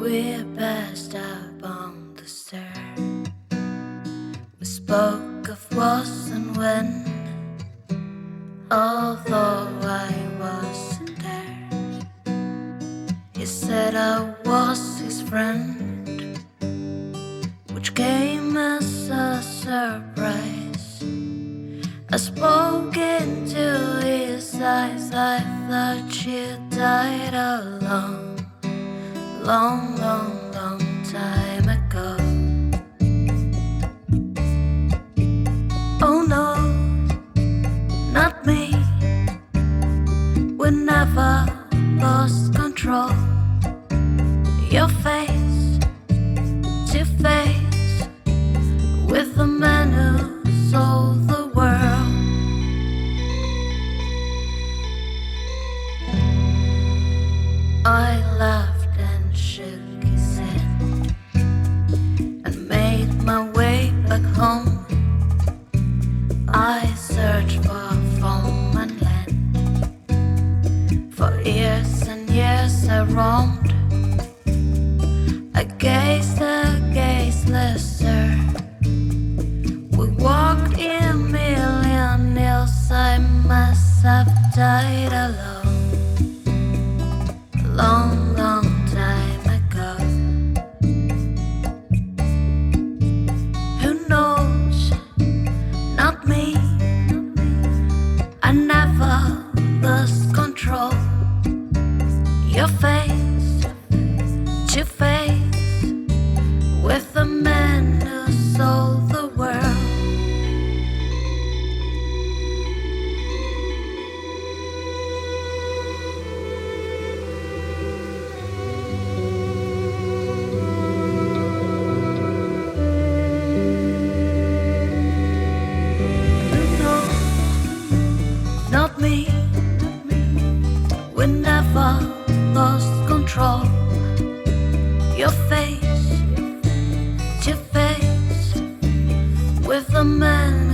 We passed up on the stair. We spoke of was and when, although I wasn't there. He said I was his friend, which came as a surprise. I spoke into his eyes, I thought she died alone long, long, long time ago. Oh no, not me. We never lost control. Your face to face years I roamed. I gazed a gazeless earth. We walked in million hills. I must have died alone long, long time ago. Who knows? Not me. I never lost lost control. Your face to face with the man